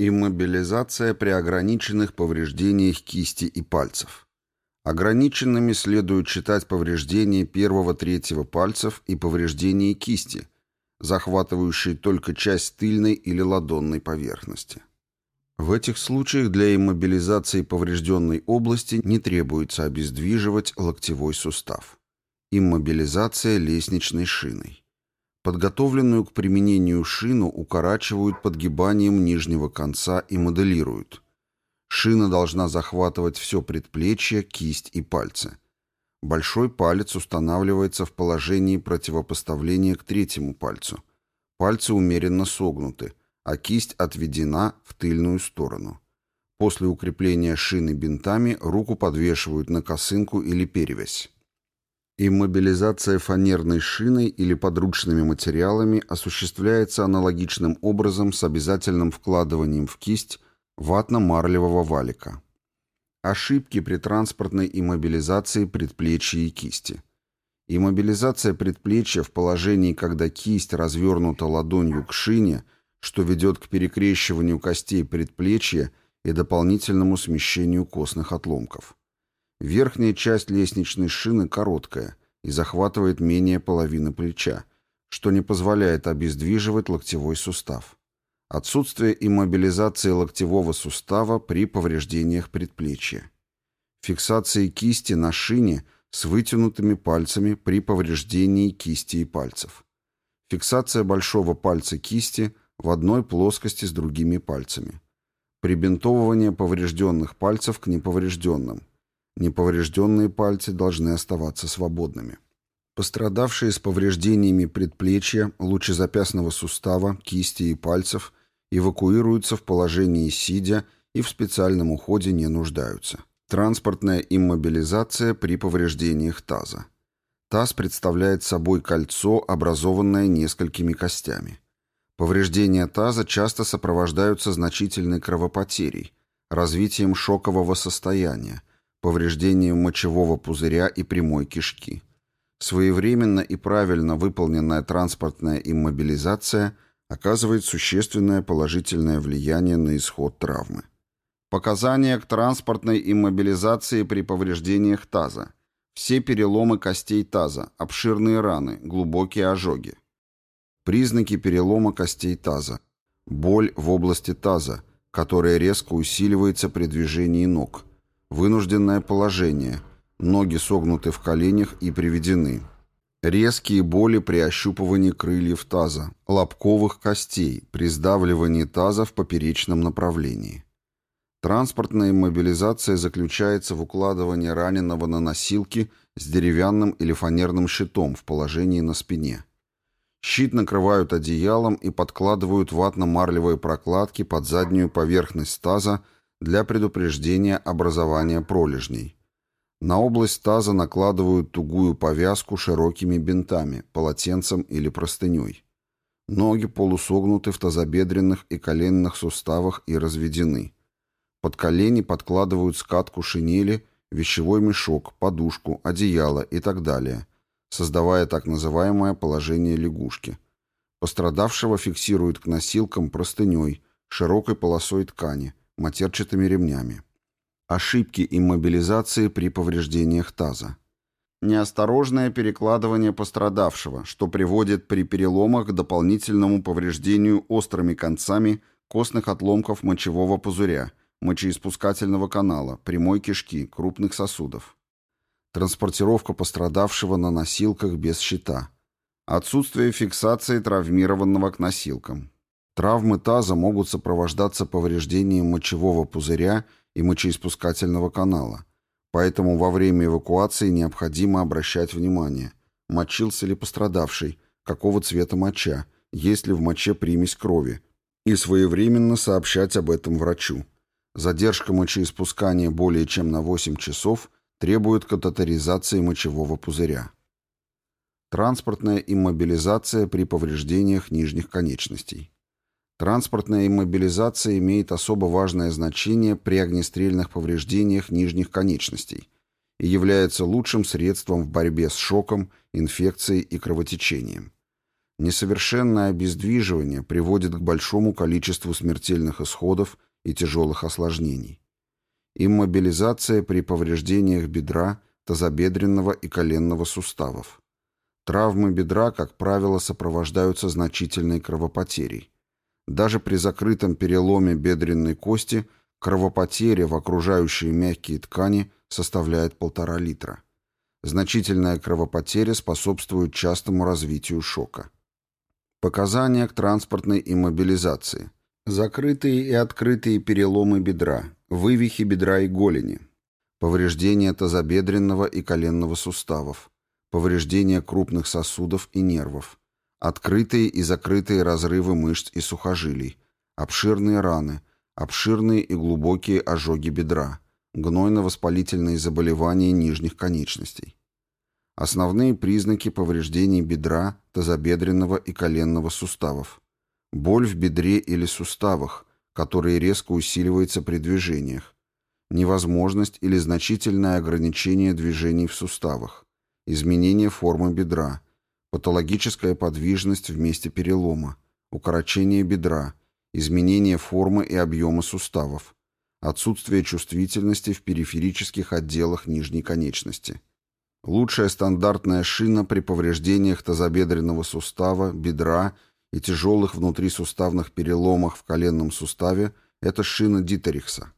Иммобилизация при ограниченных повреждениях кисти и пальцев. Ограниченными следует считать повреждения первого-третьего пальцев и повреждения кисти, захватывающие только часть тыльной или ладонной поверхности. В этих случаях для иммобилизации поврежденной области не требуется обездвиживать локтевой сустав. Иммобилизация лестничной шиной. Подготовленную к применению шину укорачивают подгибанием нижнего конца и моделируют. Шина должна захватывать все предплечье, кисть и пальцы. Большой палец устанавливается в положении противопоставления к третьему пальцу. Пальцы умеренно согнуты, а кисть отведена в тыльную сторону. После укрепления шины бинтами руку подвешивают на косынку или перевязь. Иммобилизация фанерной шиной или подручными материалами осуществляется аналогичным образом с обязательным вкладыванием в кисть ватно-марлевого валика. Ошибки при транспортной иммобилизации предплечья и кисти. Иммобилизация предплечья в положении, когда кисть развернута ладонью к шине, что ведет к перекрещиванию костей предплечья и дополнительному смещению костных отломков. Верхняя часть лестничной шины короткая и захватывает менее половины плеча, что не позволяет обездвиживать локтевой сустав. Отсутствие иммобилизации локтевого сустава при повреждениях предплечья. Фиксации кисти на шине с вытянутыми пальцами при повреждении кисти и пальцев. Фиксация большого пальца кисти в одной плоскости с другими пальцами. Прибинтовывание поврежденных пальцев к неповрежденным. Неповрежденные пальцы должны оставаться свободными. Пострадавшие с повреждениями предплечья, лучезапястного сустава, кисти и пальцев эвакуируются в положении сидя и в специальном уходе не нуждаются. Транспортная иммобилизация при повреждениях таза. Таз представляет собой кольцо, образованное несколькими костями. Повреждения таза часто сопровождаются значительной кровопотерей, развитием шокового состояния, повреждением мочевого пузыря и прямой кишки. Своевременно и правильно выполненная транспортная иммобилизация оказывает существенное положительное влияние на исход травмы. Показания к транспортной иммобилизации при повреждениях таза. Все переломы костей таза, обширные раны, глубокие ожоги. Признаки перелома костей таза. Боль в области таза, которая резко усиливается при движении ног – Вынужденное положение. Ноги согнуты в коленях и приведены. Резкие боли при ощупывании крыльев таза, лобковых костей, при сдавливании таза в поперечном направлении. Транспортная иммобилизация заключается в укладывании раненого на носилки с деревянным или фанерным щитом в положении на спине. Щит накрывают одеялом и подкладывают ватно-марлевые прокладки под заднюю поверхность таза для предупреждения образования пролежней. На область таза накладывают тугую повязку широкими бинтами, полотенцем или простыней. Ноги полусогнуты в тазобедренных и коленных суставах и разведены. Под колени подкладывают скатку шинели, вещевой мешок, подушку, одеяло и так далее, создавая так называемое положение лягушки. Пострадавшего фиксируют к носилкам простыней, широкой полосой ткани, матерчатыми ремнями. Ошибки иммобилизации при повреждениях таза. Неосторожное перекладывание пострадавшего, что приводит при переломах к дополнительному повреждению острыми концами костных отломков мочевого пузыря, мочеиспускательного канала, прямой кишки, крупных сосудов. Транспортировка пострадавшего на носилках без щита. Отсутствие фиксации травмированного к носилкам. Травмы таза могут сопровождаться повреждением мочевого пузыря и мочеиспускательного канала, поэтому во время эвакуации необходимо обращать внимание, мочился ли пострадавший, какого цвета моча, есть ли в моче примесь крови, и своевременно сообщать об этом врачу. Задержка мочеиспускания более чем на 8 часов требует катетеризации мочевого пузыря. Транспортная иммобилизация при повреждениях нижних конечностей. Транспортная иммобилизация имеет особо важное значение при огнестрельных повреждениях нижних конечностей и является лучшим средством в борьбе с шоком, инфекцией и кровотечением. Несовершенное обездвиживание приводит к большому количеству смертельных исходов и тяжелых осложнений. Иммобилизация при повреждениях бедра, тазобедренного и коленного суставов. Травмы бедра, как правило, сопровождаются значительной кровопотерей. Даже при закрытом переломе бедренной кости кровопотеря в окружающие мягкие ткани составляет полтора литра. Значительная кровопотеря способствует частому развитию шока. Показания к транспортной иммобилизации. Закрытые и открытые переломы бедра, вывихи бедра и голени, повреждение тазобедренного и коленного суставов, повреждение крупных сосудов и нервов, открытые и закрытые разрывы мышц и сухожилий, обширные раны, обширные и глубокие ожоги бедра, гнойно-воспалительные заболевания нижних конечностей. Основные признаки повреждений бедра, тазобедренного и коленного суставов. Боль в бедре или суставах, которая резко усиливается при движениях. Невозможность или значительное ограничение движений в суставах. Изменение формы бедра. Патологическая подвижность в месте перелома. Укорочение бедра. Изменение формы и объема суставов. Отсутствие чувствительности в периферических отделах нижней конечности Лучшая стандартная шина при повреждениях тазобедренного сустава, бедра и тяжелых внутрисуставных переломах в коленном суставе – это шина Дитерихса.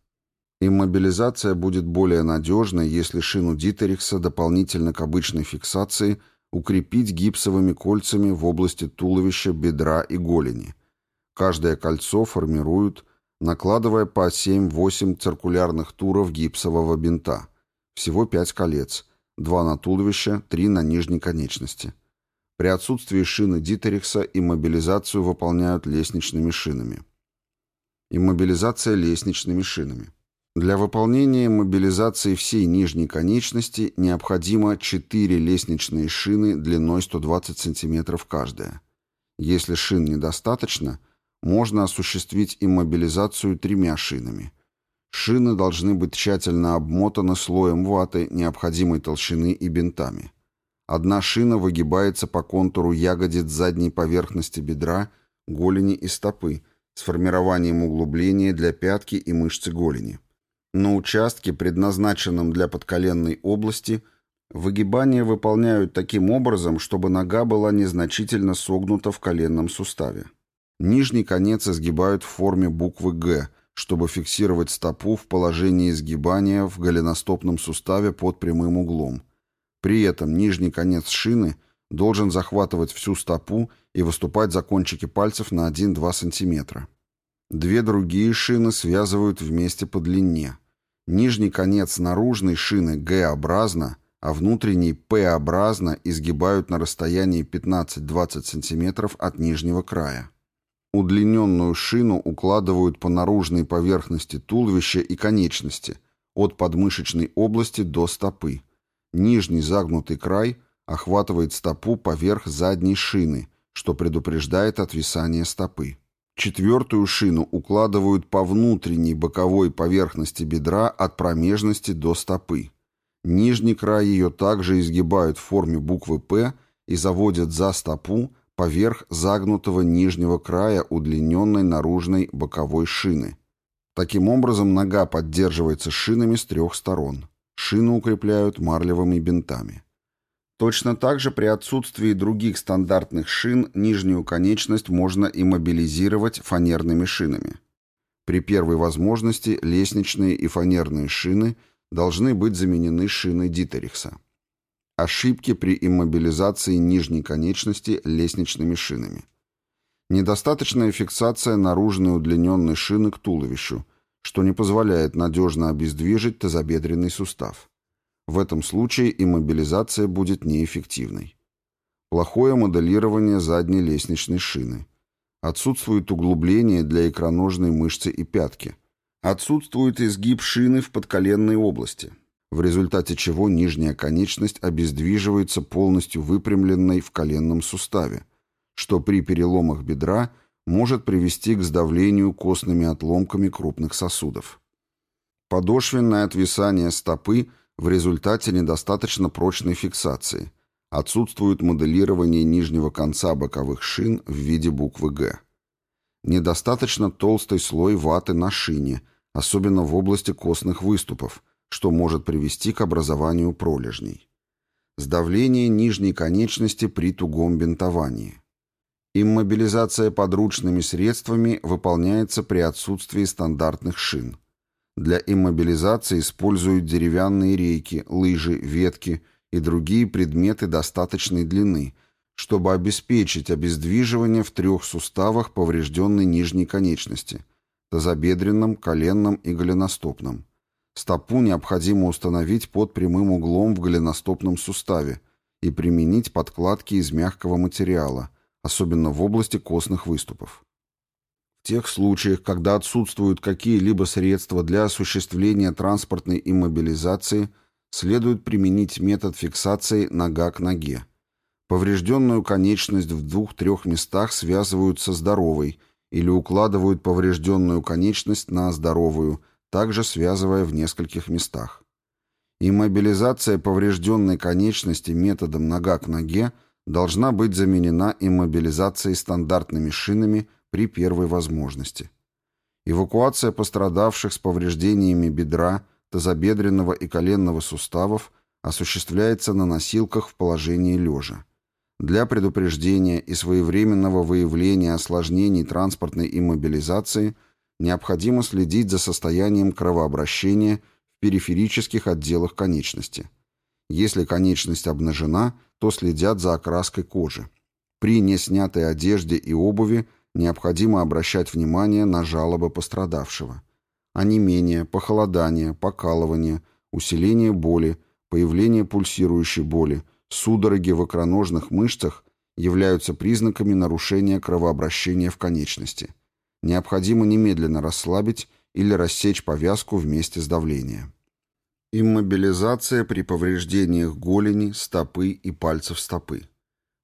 Иммобилизация будет более надежной, если шину Дитерихса дополнительно к обычной фиксации укрепить гипсовыми кольцами в области туловища, бедра и голени. Каждое кольцо формируют, накладывая по 7-8 циркулярных туров гипсового бинта. Всего 5 колец – два на туловище, три на нижней конечности. При отсутствии шины Дитерихса иммобилизацию выполняют лестничными шинами. Иммобилизация лестничными шинами. Для выполнения мобилизации всей нижней конечности необходимо 4 лестничные шины длиной 120 см каждая. Если шин недостаточно, можно осуществить иммобилизацию тремя шинами – Шины должны быть тщательно обмотаны слоем ваты необходимой толщины и бинтами. Одна шина выгибается по контуру ягодиц задней поверхности бедра, голени и стопы с формированием углубления для пятки и мышцы голени. На участке, предназначенном для подколенной области, выгибания выполняют таким образом, чтобы нога была незначительно согнута в коленном суставе. Нижний конец изгибают в форме буквы «Г», чтобы фиксировать стопу в положении изгибания в голеностопном суставе под прямым углом. При этом нижний конец шины должен захватывать всю стопу и выступать за кончики пальцев на 1-2 см. Две другие шины связывают вместе по длине. Нижний конец наружной шины Г-образно, а внутренний П-образно изгибают на расстоянии 15-20 см от нижнего края. Удлиненную шину укладывают по наружной поверхности туловища и конечности, от подмышечной области до стопы. Нижний загнутый край охватывает стопу поверх задней шины, что предупреждает отвисание стопы. Четвертую шину укладывают по внутренней боковой поверхности бедра от промежности до стопы. Нижний край ее также изгибают в форме буквы «П» и заводят за стопу, поверх загнутого нижнего края удлиненной наружной боковой шины. Таким образом, нога поддерживается шинами с трех сторон. Шину укрепляют марлевыми бинтами. Точно так же при отсутствии других стандартных шин нижнюю конечность можно иммобилизировать фанерными шинами. При первой возможности лестничные и фанерные шины должны быть заменены шиной Дитерихса. Ошибки при иммобилизации нижней конечности лестничными шинами. Недостаточная фиксация наружной удлиненной шины к туловищу, что не позволяет надежно обездвижить тазобедренный сустав. В этом случае иммобилизация будет неэффективной. Плохое моделирование задней лестничной шины. Отсутствует углубление для икроножной мышцы и пятки. Отсутствует изгиб шины в подколенной области в результате чего нижняя конечность обездвиживается полностью выпрямленной в коленном суставе, что при переломах бедра может привести к сдавлению костными отломками крупных сосудов. Подошвенное отвисание стопы в результате недостаточно прочной фиксации, Отсутствует моделирование нижнего конца боковых шин в виде буквы «Г». Недостаточно толстый слой ваты на шине, особенно в области костных выступов, что может привести к образованию пролежней. Сдавление нижней конечности при тугом бинтовании. Иммобилизация подручными средствами выполняется при отсутствии стандартных шин. Для иммобилизации используют деревянные рейки, лыжи, ветки и другие предметы достаточной длины, чтобы обеспечить обездвиживание в трех суставах поврежденной нижней конечности – тазобедренном, коленном и голеностопном. Стопу необходимо установить под прямым углом в голеностопном суставе и применить подкладки из мягкого материала, особенно в области костных выступов. В тех случаях, когда отсутствуют какие-либо средства для осуществления транспортной иммобилизации, следует применить метод фиксации нога к ноге. Поврежденную конечность в двух-трех местах связывают со здоровой или укладывают поврежденную конечность на здоровую, также связывая в нескольких местах. Иммобилизация поврежденной конечности методом нога к ноге должна быть заменена иммобилизацией стандартными шинами – при первой возможности. Эвакуация пострадавших с повреждениями бедра, тазобедренного и коленного суставов осуществляется на носилках в положении лежа. Для предупреждения и своевременного выявления осложнений транспортной иммобилизации необходимо следить за состоянием кровообращения в периферических отделах конечности. Если конечность обнажена, то следят за окраской кожи. При неснятой одежде и обуви – необходимо обращать внимание на жалобы пострадавшего. Онемение, похолодание, покалывание, усиление боли, появление пульсирующей боли, судороги в икроножных мышцах являются признаками нарушения кровообращения в конечности. Необходимо немедленно расслабить или рассечь повязку вместе с давлением. Иммобилизация при повреждениях голени, стопы и пальцев стопы.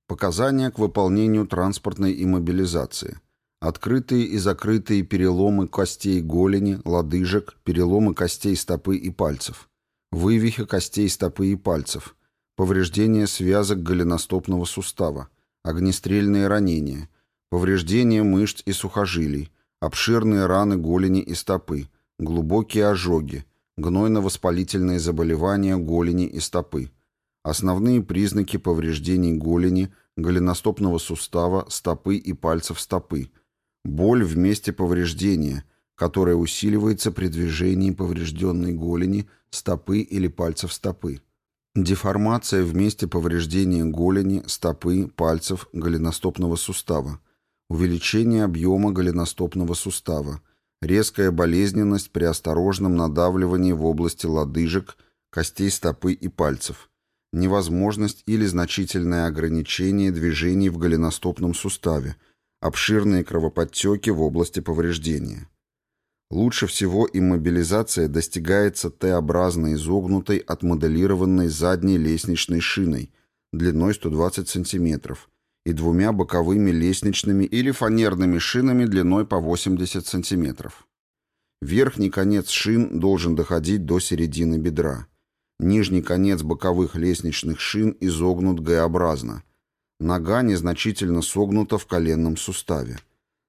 Показания к выполнению транспортной иммобилизации. Открытые и закрытые переломы костей голени, лодыжек, переломы костей стопы и пальцев. Вывихи костей стопы и пальцев. Повреждение связок голеностопного сустава. Огнестрельные ранения. Повреждение мышц и сухожилий. Обширные раны голени и стопы. Глубокие ожоги. Гнойно-воспалительные заболевания голени и стопы Основные признаки повреждений голени, голеностопного сустава, стопы и пальцев стопы. Боль в месте повреждения, которая усиливается при движении поврежденной голени, стопы или пальцев стопы. Деформация в месте повреждения голени, стопы, пальцев, голеностопного сустава. Увеличение объема голеностопного сустава. Резкая болезненность при осторожном надавливании в области лодыжек, костей стопы и пальцев невозможность или значительное ограничение движений в голеностопном суставе, обширные кровоподтеки в области повреждения. Лучше всего иммобилизация достигается Т-образно изогнутой отмоделированной задней лестничной шиной длиной 120 см и двумя боковыми лестничными или фанерными шинами длиной по 80 см. Верхний конец шин должен доходить до середины бедра. Нижний конец боковых лестничных шин изогнут Г-образно. Нога незначительно согнута в коленном суставе.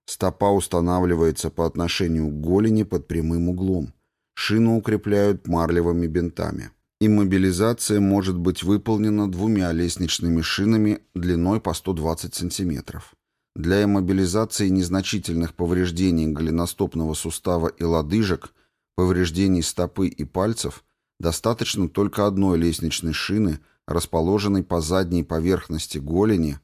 Стопа устанавливается по отношению к голени под прямым углом. Шину укрепляют марлевыми бинтами. Иммобилизация может быть выполнена двумя лестничными шинами длиной по 120 см. Для иммобилизации незначительных повреждений голеностопного сустава и лодыжек, повреждений стопы и пальцев – Достаточно только одной лестничной шины, расположенной по задней поверхности голени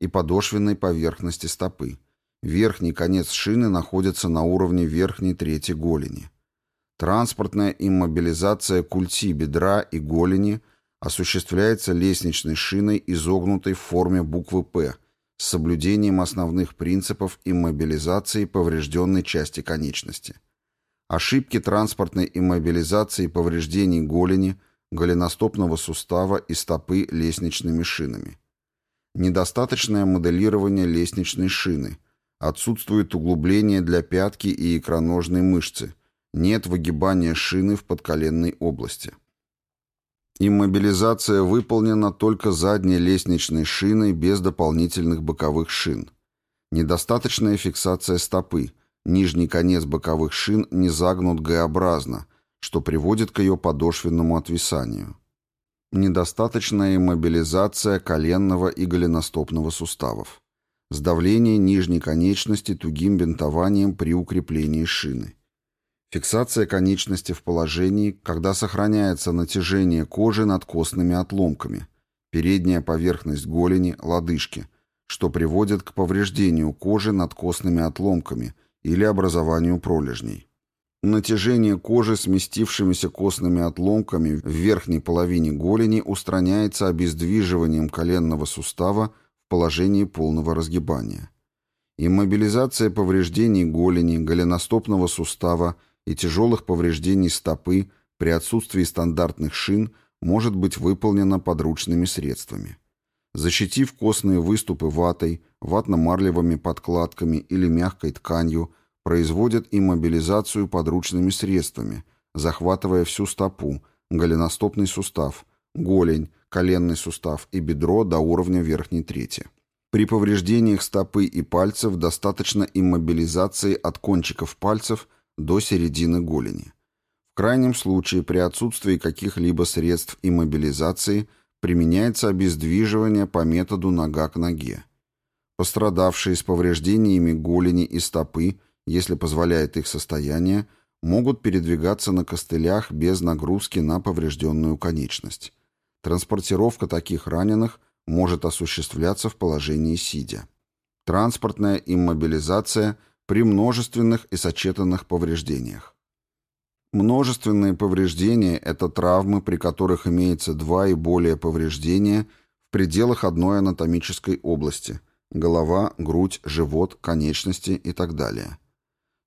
и подошвенной поверхности стопы. Верхний конец шины находится на уровне верхней трети голени. Транспортная иммобилизация культи бедра и голени осуществляется лестничной шиной, изогнутой в форме буквы «П», с соблюдением основных принципов иммобилизации поврежденной части конечности. Ошибки транспортной иммобилизации повреждений голени, голеностопного сустава и стопы лестничными шинами. Недостаточное моделирование лестничной шины. Отсутствует углубление для пятки и икроножной мышцы. Нет выгибания шины в подколенной области. Иммобилизация выполнена только задней лестничной шиной без дополнительных боковых шин. Недостаточная фиксация стопы. Нижний конец боковых шин не загнут Г-образно, что приводит к ее подошвенному отвисанию. Недостаточная иммобилизация коленного и голеностопного суставов. Сдавление нижней конечности тугим бинтованием при укреплении шины. Фиксация конечности в положении, когда сохраняется натяжение кожи над костными отломками, передняя поверхность голени, лодыжки, что приводит к повреждению кожи над костными отломками или образованию пролежней. Натяжение кожи сместившимися костными отломками в верхней половине голени устраняется обездвиживанием коленного сустава в положении полного разгибания. Иммобилизация повреждений голени, голеностопного сустава – и тяжелых повреждений стопы при отсутствии стандартных шин может быть выполнена подручными средствами. Защитив костные выступы ватой, ватно-марлевыми подкладками или мягкой тканью, производят иммобилизацию подручными средствами, захватывая всю стопу, голеностопный сустав, голень, коленный сустав и бедро до уровня верхней трети. При повреждениях стопы и пальцев достаточно иммобилизации от кончиков пальцев до середины голени. В крайнем случае при отсутствии каких-либо средств иммобилизации применяется обездвиживание по методу нога к ноге. Пострадавшие с повреждениями голени и стопы, если позволяет их состояние, могут передвигаться на костылях без нагрузки на поврежденную конечность. Транспортировка таких раненых может осуществляться в положении сидя. Транспортная иммобилизация при множественных и сочетанных повреждениях. Множественные повреждения – это травмы, при которых имеется два и более повреждения в пределах одной анатомической области – голова, грудь, живот, конечности и так далее.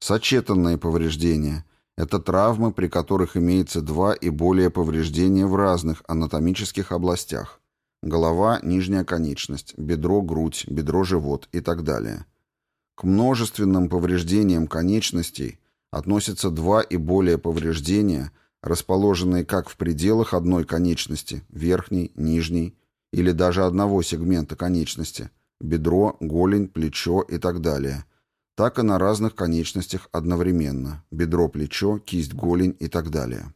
Сочетанные повреждения – это травмы, при которых имеется два и более повреждения в разных анатомических областях – голова, нижняя конечность, бедро, грудь, бедро, живот и так далее – к множественным повреждениям конечностей относятся два и более повреждения, расположенные как в пределах одной конечности, верхней, нижней, или даже одного сегмента конечности, бедро, голень, плечо и так далее, так и на разных конечностях одновременно, бедро, плечо, кисть, голень и так далее.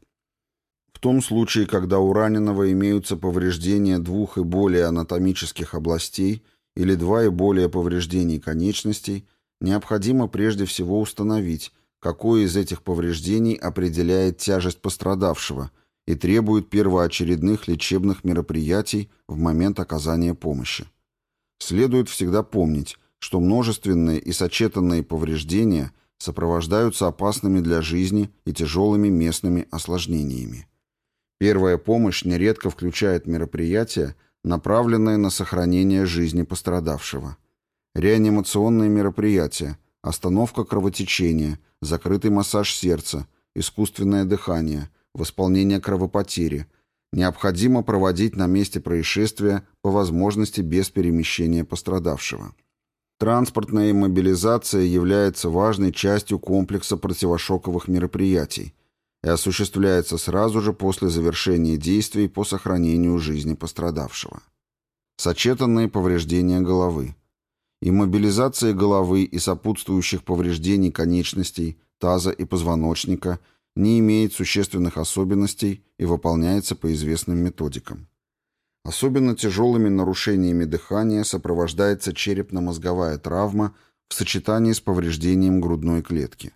В том случае, когда у раненого имеются повреждения двух и более анатомических областей или два и более повреждений конечностей, необходимо прежде всего установить, какое из этих повреждений определяет тяжесть пострадавшего и требует первоочередных лечебных мероприятий в момент оказания помощи. Следует всегда помнить, что множественные и сочетанные повреждения сопровождаются опасными для жизни и тяжелыми местными осложнениями. Первая помощь нередко включает мероприятия, направленные на сохранение жизни пострадавшего. Реанимационные мероприятия, остановка кровотечения, закрытый массаж сердца, искусственное дыхание, восполнение кровопотери. Необходимо проводить на месте происшествия по возможности без перемещения пострадавшего. Транспортная иммобилизация является важной частью комплекса противошоковых мероприятий и осуществляется сразу же после завершения действий по сохранению жизни пострадавшего. Сочетанные повреждения головы. Иммобилизация головы и сопутствующих повреждений конечностей, таза и позвоночника не имеет существенных особенностей и выполняется по известным методикам. Особенно тяжелыми нарушениями дыхания сопровождается черепно-мозговая травма в сочетании с повреждением грудной клетки.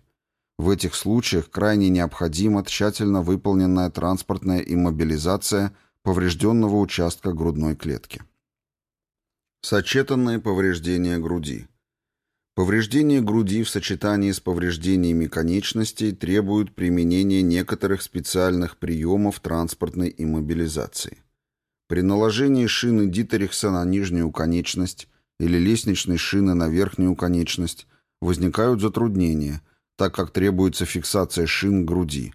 В этих случаях крайне необходима тщательно выполненная транспортная иммобилизация поврежденного участка грудной клетки. Сочетанные повреждения груди. Повреждения груди в сочетании с повреждениями конечностей требуют применения некоторых специальных приемов транспортной иммобилизации. При наложении шины Дитерихса на нижнюю конечность или лестничной шины на верхнюю конечность возникают затруднения, так как требуется фиксация шин груди.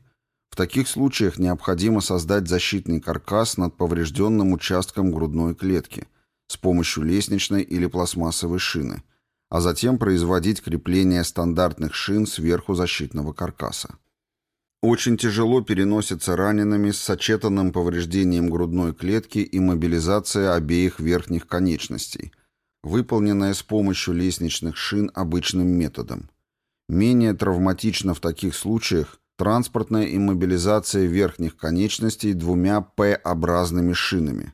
В таких случаях необходимо создать защитный каркас над поврежденным участком грудной клетки – с помощью лестничной или пластмассовой шины, а затем производить крепление стандартных шин сверху защитного каркаса. Очень тяжело переносится ранеными с сочетанным повреждением грудной клетки и мобилизация обеих верхних конечностей, выполненная с помощью лестничных шин обычным методом. Менее травматично в таких случаях транспортная иммобилизация верхних конечностей двумя П-образными шинами.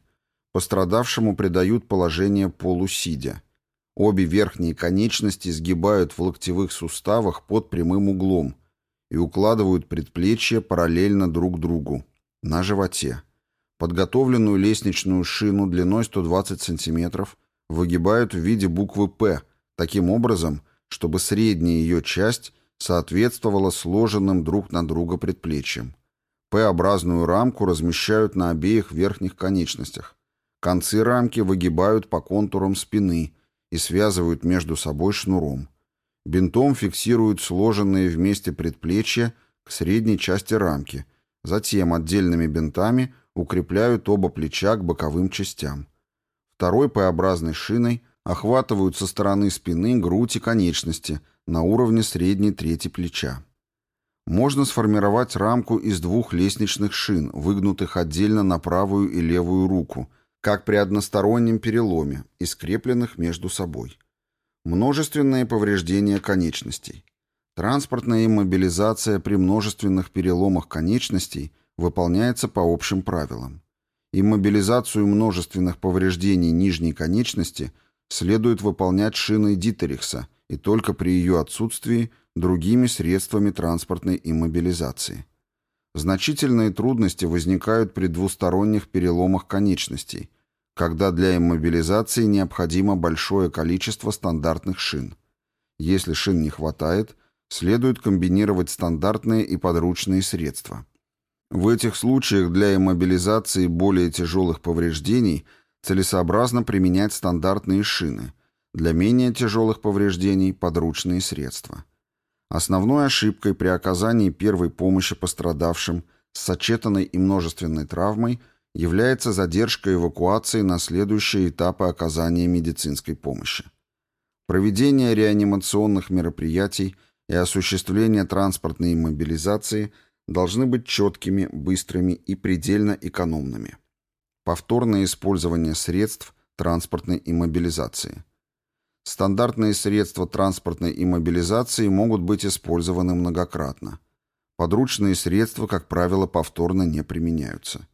Пострадавшему придают положение полусидя. Обе верхние конечности сгибают в локтевых суставах под прямым углом и укладывают предплечья параллельно друг другу, на животе. Подготовленную лестничную шину длиной 120 см выгибают в виде буквы «П», таким образом, чтобы средняя ее часть соответствовала сложенным друг на друга предплечьям. П-образную рамку размещают на обеих верхних конечностях. Концы рамки выгибают по контурам спины и связывают между собой шнуром. Бинтом фиксируют сложенные вместе предплечья к средней части рамки, затем отдельными бинтами укрепляют оба плеча к боковым частям. Второй П-образной шиной охватывают со стороны спины грудь и конечности на уровне средней трети плеча. Можно сформировать рамку из двух лестничных шин, выгнутых отдельно на правую и левую руку, как при одностороннем переломе, и скрепленных между собой. Множественные повреждения конечностей. Транспортная иммобилизация при множественных переломах конечностей выполняется по общим правилам. Иммобилизацию множественных повреждений нижней конечности следует выполнять шиной Дитерихса и только при ее отсутствии другими средствами транспортной иммобилизации. Значительные трудности возникают при двусторонних переломах конечностей, когда для иммобилизации необходимо большое количество стандартных шин. Если шин не хватает, следует комбинировать стандартные и подручные средства. В этих случаях для иммобилизации более тяжелых повреждений – целесообразно применять стандартные шины, для менее тяжелых повреждений – подручные средства. Основной ошибкой при оказании первой помощи пострадавшим с сочетанной и множественной травмой является задержка эвакуации на следующие этапы оказания медицинской помощи. Проведение реанимационных мероприятий и осуществление транспортной иммобилизации должны быть четкими, быстрыми и предельно экономными. Повторное использование средств транспортной иммобилизации. Стандартные средства транспортной иммобилизации могут быть использованы многократно. Подручные средства, как правило, повторно не применяются.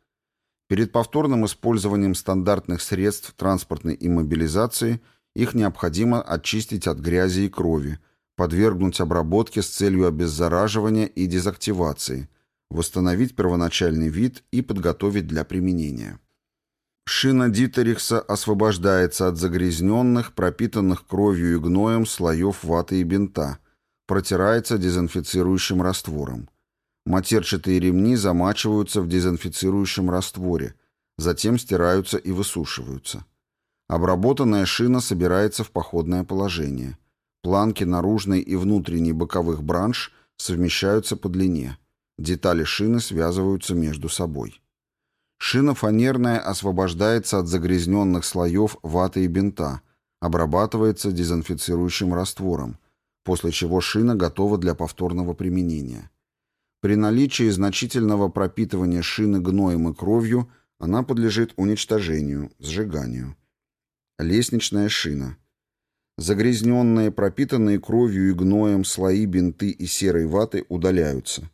Перед повторным использованием стандартных средств транспортной иммобилизации их необходимо очистить от грязи и крови, подвергнуть обработке с целью обеззараживания и дезактивации, восстановить первоначальный вид и подготовить для применения. Шина Дитерихса освобождается от загрязненных, пропитанных кровью и гноем слоев ваты и бинта, протирается дезинфицирующим раствором. Матерчатые ремни замачиваются в дезинфицирующем растворе, затем стираются и высушиваются. Обработанная шина собирается в походное положение. Планки наружной и внутренней боковых бранш совмещаются по длине. Детали шины связываются между собой. Шина фанерная освобождается от загрязненных слоев ваты и бинта, обрабатывается дезинфицирующим раствором, после чего шина готова для повторного применения. При наличии значительного пропитывания шины гноем и кровью она подлежит уничтожению, сжиганию. Лестничная шина. Загрязненные, пропитанные кровью и гноем слои бинты и серой ваты удаляются.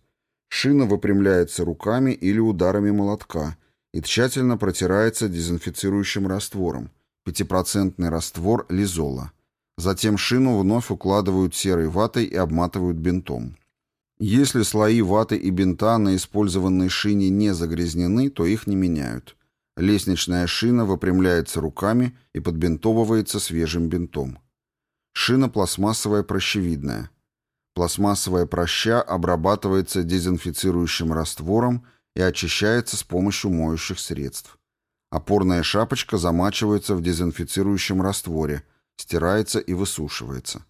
Шина выпрямляется руками или ударами молотка – и тщательно протирается дезинфицирующим раствором, 5% раствор лизола. Затем шину вновь укладывают серой ватой и обматывают бинтом. Если слои ваты и бинта на использованной шине не загрязнены, то их не меняют. Лестничная шина выпрямляется руками и подбинтовывается свежим бинтом. Шина пластмассовая прощевидная. Пластмассовая проща обрабатывается дезинфицирующим раствором и очищается с помощью моющих средств. Опорная шапочка замачивается в дезинфицирующем растворе, стирается и высушивается.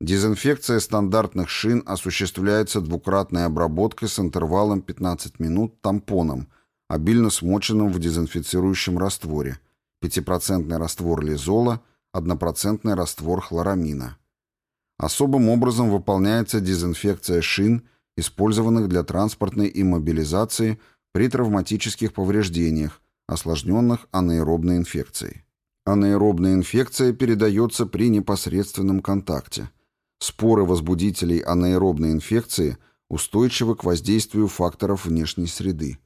Дезинфекция стандартных шин осуществляется двукратной обработкой с интервалом 15 минут тампоном, обильно смоченным в дезинфицирующем растворе, 5% раствор лизола, 1% раствор хлорамина. Особым образом выполняется дезинфекция шин использованных для транспортной иммобилизации при травматических повреждениях, осложненных анаэробной инфекцией. Анаэробная инфекция передается при непосредственном контакте. Споры возбудителей анаэробной инфекции устойчивы к воздействию факторов внешней среды.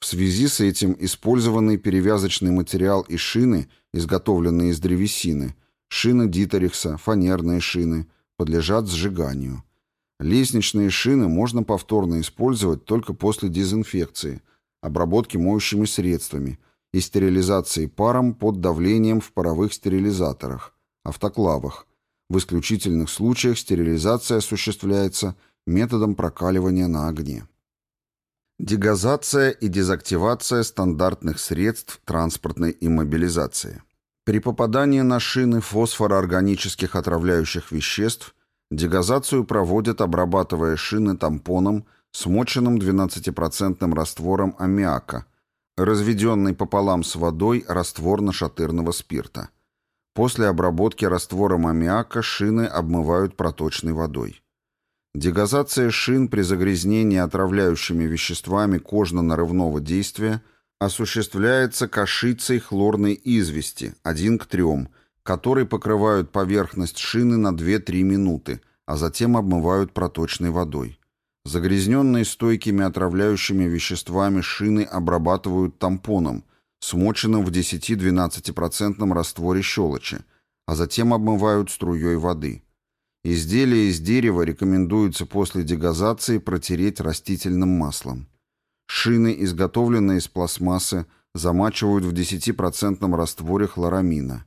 В связи с этим использованный перевязочный материал и шины, изготовленные из древесины, шины Дитерихса, фанерные шины, подлежат сжиганию. Лестничные шины можно повторно использовать только после дезинфекции, обработки моющими средствами и стерилизации паром под давлением в паровых стерилизаторах, автоклавах. В исключительных случаях стерилизация осуществляется методом прокаливания на огне. Дегазация и дезактивация стандартных средств транспортной иммобилизации. При попадании на шины фосфороорганических отравляющих веществ дегазацию проводят, обрабатывая шины тампоном, смоченным 12% раствором аммиака, разведенный пополам с водой раствор нашатырного спирта. После обработки раствором аммиака шины обмывают проточной водой. Дегазация шин при загрязнении отравляющими веществами кожно-нарывного действия осуществляется кашицей хлорной извести 1 к 3, которой покрывают поверхность шины на 2-3 минуты, а затем обмывают проточной водой. Загрязненные стойкими отравляющими веществами шины обрабатывают тампоном, смоченным в 10-12% растворе щелочи, а затем обмывают струей воды. Изделия из дерева рекомендуется после дегазации протереть растительным маслом. Шины, изготовленные из пластмассы, замачивают в 10% растворе хлорамина.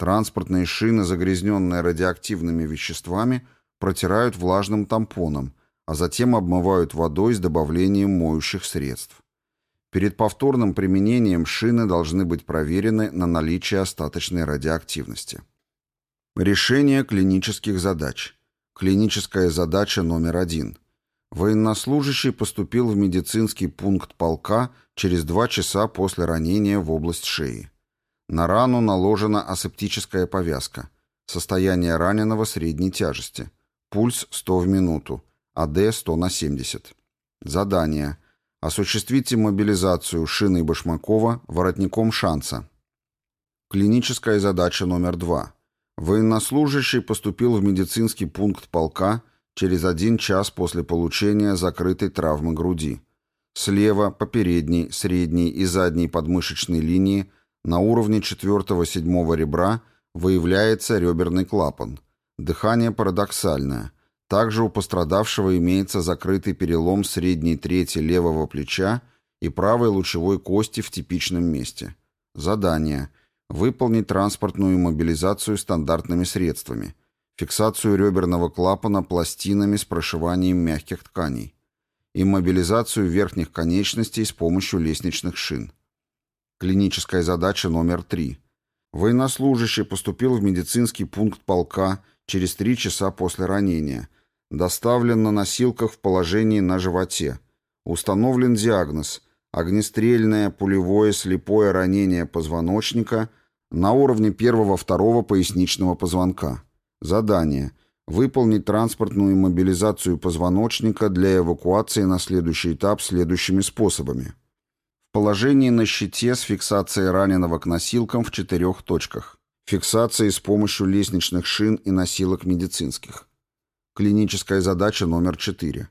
Транспортные шины, загрязненные радиоактивными веществами, протирают влажным тампоном, а затем обмывают водой с добавлением моющих средств. Перед повторным применением шины должны быть проверены на наличие остаточной радиоактивности. Решение клинических задач. Клиническая задача номер один. Военнослужащий поступил в медицинский пункт полка через два часа после ранения в область шеи. На рану наложена асептическая повязка. Состояние раненого средней тяжести. Пульс 100 в минуту. АД 100 на 70. Задание. Осуществите мобилизацию шиной Башмакова воротником шанса. Клиническая задача номер два. Военнослужащий поступил в медицинский пункт полка через один час после получения закрытой травмы груди. Слева, по передней, средней и задней подмышечной линии на уровне 4-7 ребра выявляется реберный клапан. Дыхание парадоксальное. Также у пострадавшего имеется закрытый перелом средней трети левого плеча и правой лучевой кости в типичном месте. Задание – Выполнить транспортную мобилизацию стандартными средствами. Фиксацию реберного клапана пластинами с прошиванием мягких тканей. Иммобилизацию верхних конечностей с помощью лестничных шин. Клиническая задача номер три. Военнослужащий поступил в медицинский пункт полка через три часа после ранения. Доставлен на носилках в положении на животе. Установлен диагноз – огнестрельное пулевое слепое ранение позвоночника – на уровне первого-второго поясничного позвонка. Задание. Выполнить транспортную мобилизацию позвоночника для эвакуации на следующий этап следующими способами. В положении на щите с фиксацией раненого к носилкам в четырех точках. Фиксации с помощью лестничных шин и носилок медицинских. Клиническая задача номер 4.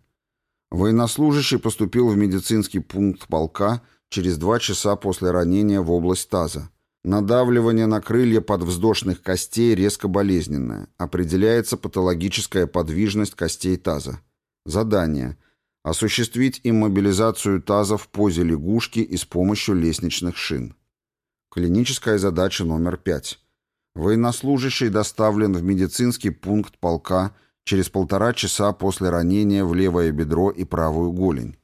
Военнослужащий поступил в медицинский пункт полка через два часа после ранения в область таза. Надавливание на крылья подвздошных костей резко болезненное. Определяется патологическая подвижность костей таза. Задание. Осуществить иммобилизацию таза в позе лягушки и с помощью лестничных шин. Клиническая задача номер 5. Военнослужащий доставлен в медицинский пункт полка через полтора часа после ранения в левое бедро и правую голень.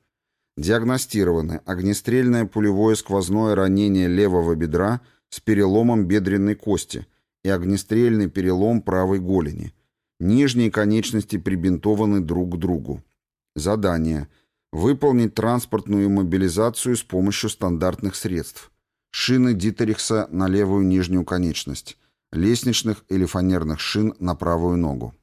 Диагностированы огнестрельное пулевое сквозное ранение левого бедра – с переломом бедренной кости и огнестрельный перелом правой голени. Нижние конечности прибинтованы друг к другу. Задание. Выполнить транспортную мобилизацию с помощью стандартных средств. Шины Дитерихса на левую нижнюю конечность. Лестничных или фанерных шин на правую ногу.